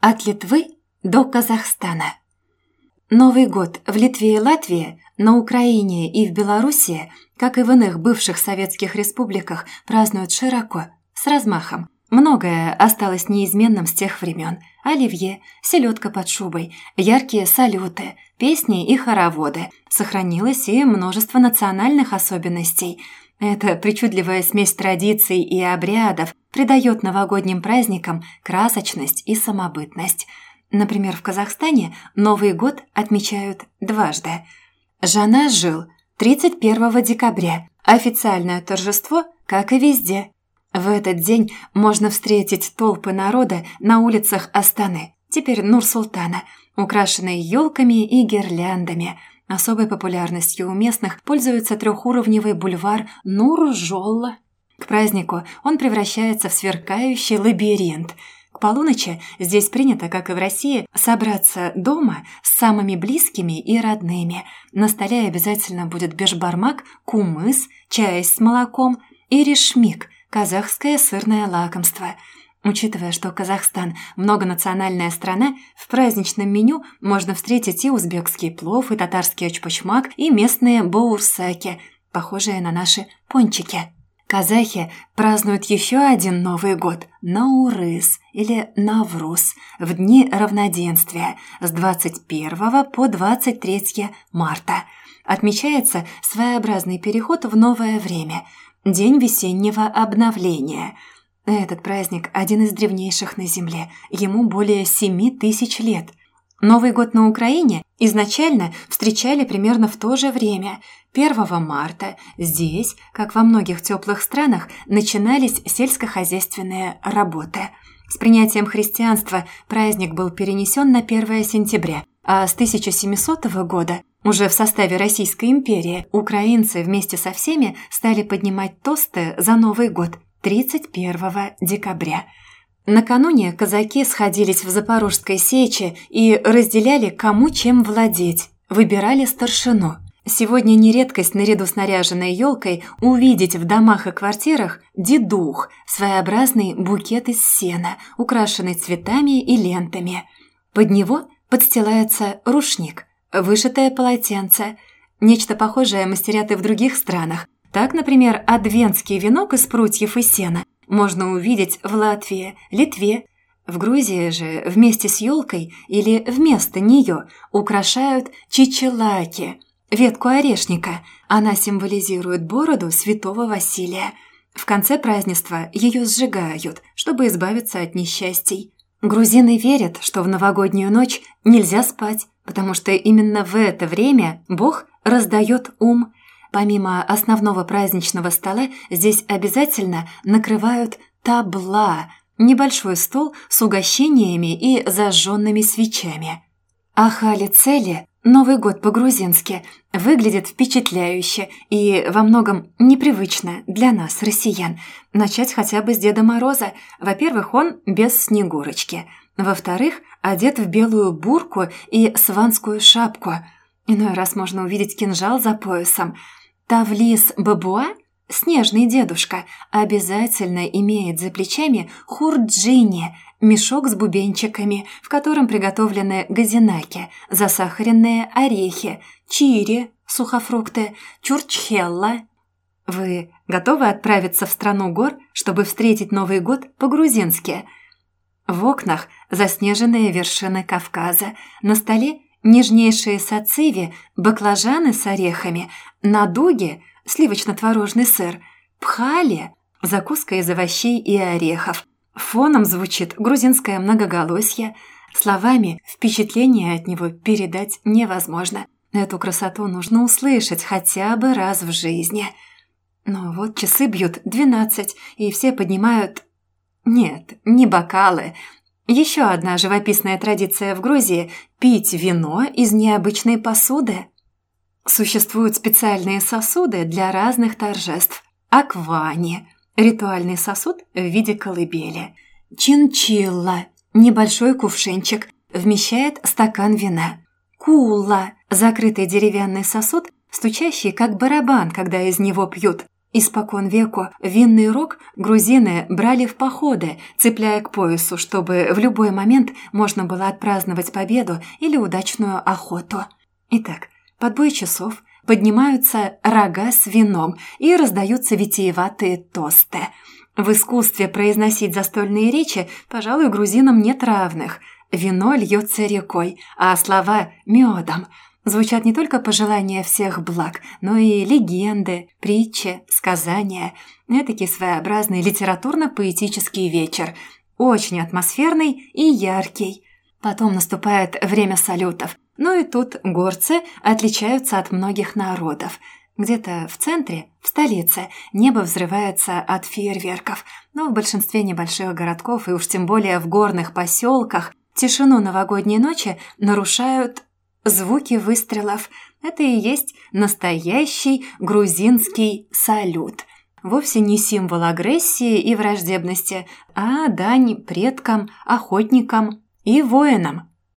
От Литвы до Казахстана. Новый год в Литве и Латвии, на Украине и в Белоруссии, как и в иных бывших советских республиках, празднуют широко, с размахом. Многое осталось неизменным с тех времен. Оливье, селедка под шубой, яркие салюты, песни и хороводы. Сохранилось и множество национальных особенностей – эта причудливая смесь традиций и обрядов придает новогодним праздникам красочность и самобытность. Например, в Казахстане Новый год отмечают дважды. Жана жил 31 декабря. Официальное торжество, как и везде. В этот день можно встретить толпы народа на улицах Астаны, теперь Нур-Султана, украшенные елками и гирляндами – Особой популярностью у местных пользуется трехуровневый бульвар Нур-Жолла. К празднику он превращается в сверкающий лабиринт. К полуночи здесь принято, как и в России, собраться дома с самыми близкими и родными. На столе обязательно будет бешбармак, кумыс, чай с молоком и решмик – казахское сырное лакомство – Учитывая, что Казахстан – многонациональная страна, в праздничном меню можно встретить и узбекский плов, и татарский очпочмак, и местные боурсаки, похожие на наши пончики. Казахи празднуют еще один Новый год – Наурыз или Навруз в дни равноденствия с 21 по 23 марта. Отмечается своеобразный переход в новое время – День весеннего обновления – этот праздник – один из древнейших на Земле, ему более семи тысяч лет. Новый год на Украине изначально встречали примерно в то же время, 1 марта. Здесь, как во многих теплых странах, начинались сельскохозяйственные работы. С принятием христианства праздник был перенесен на 1 сентября, а с 1700 года уже в составе Российской империи украинцы вместе со всеми стали поднимать тосты за Новый год – 31 декабря. Накануне казаки сходились в Запорожской сече и разделяли, кому чем владеть, выбирали старшину. Сегодня не редкость наряду с наряженной елкой увидеть в домах и квартирах дедух, своеобразный букет из сена, украшенный цветами и лентами. Под него подстилается рушник, вышитое полотенце. Нечто похожее мастерят и в других странах – так, например, адвентский венок из прутьев и сена можно увидеть в Латвии, Литве. В Грузии же вместе с елкой или вместо нее украшают чичелаки, ветку орешника. Она символизирует бороду святого Василия. В конце празднества ее сжигают, чтобы избавиться от несчастий. Грузины верят, что в новогоднюю ночь нельзя спать, потому что именно в это время Бог раздает ум Помимо основного праздничного стола, здесь обязательно накрывают табла – небольшой стол с угощениями и зажженными свечами. Ахали цели Новый год по-грузински выглядит впечатляюще и во многом непривычно для нас, россиян. Начать хотя бы с Деда Мороза. Во-первых, он без Снегурочки. Во-вторых, одет в белую бурку и сванскую шапку. Иной раз можно увидеть кинжал за поясом – Тавлис Бабуа, снежный дедушка, обязательно имеет за плечами хурджини, мешок с бубенчиками, в котором приготовлены газинаки, засахаренные орехи, чири, сухофрукты, чурчхелла. Вы готовы отправиться в страну гор, чтобы встретить Новый год по-грузински? В окнах заснеженные вершины Кавказа, на столе нежнейшие сациви, баклажаны с орехами, на дуге сливочно-творожный сыр, пхали – закуска из овощей и орехов. Фоном звучит грузинское многоголосье. Словами впечатление от него передать невозможно. Эту красоту нужно услышать хотя бы раз в жизни. Но вот часы бьют двенадцать, и все поднимают... Нет, не бокалы, еще одна живописная традиция в Грузии – пить вино из необычной посуды. Существуют специальные сосуды для разных торжеств. Аквани – ритуальный сосуд в виде колыбели. Чинчилла – небольшой кувшинчик, вмещает стакан вина. Кулла – закрытый деревянный сосуд, стучащий как барабан, когда из него пьют. Испокон веку винный рог грузины брали в походы, цепляя к поясу, чтобы в любой момент можно было отпраздновать победу или удачную охоту. Итак, под бой часов поднимаются рога с вином и раздаются витиеватые тосты. В искусстве произносить застольные речи, пожалуй, грузинам нет равных. Вино льется рекой, а слова – медом – звучат не только пожелания всех благ, но и легенды, притчи, сказания. Этакий своеобразный литературно-поэтический вечер, очень атмосферный и яркий. Потом наступает время салютов. Ну и тут горцы отличаются от многих народов. Где-то в центре, в столице, небо взрывается от фейерверков, но в большинстве небольших городков и уж тем более в горных поселках тишину новогодней ночи нарушают Звуки выстрелов – это и есть настоящий грузинский салют. Вовсе не символ агрессии и враждебности, а дань предкам, охотникам и воинам.